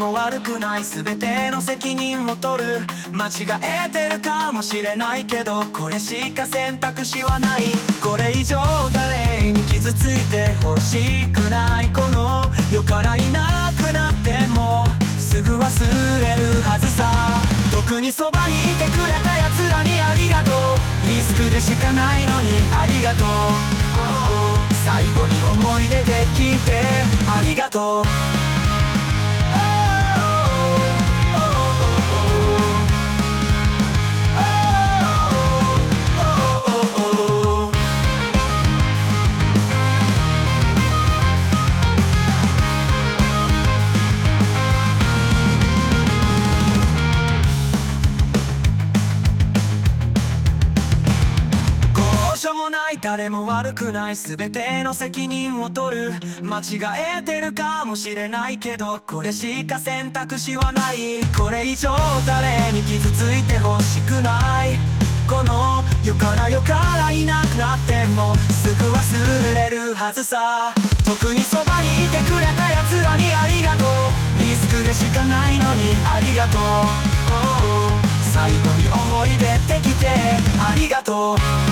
も悪くない。全ての責任を取る。間違えてるかもしれないけどこれしか選択肢はない。これ以上誰に傷ついてほしくない。この世からいなくなってもすぐ忘れるはずさ。特にそばにいてくれた奴らにありがとう。リスクでしかないのにありがとう。最後に思い出できてありがとう。もない誰も悪くない全ての責任を取る。間違えてるかもしれないけどこれしか選択肢はない。これ以上誰に傷ついてほしくない。この世から世からいなくなってもすぐ忘れるはずさ。特にそばにいてくれた奴らにありがとう。リスクでしかないのにありがとう。最後に思い出できてありがとう。